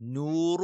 نور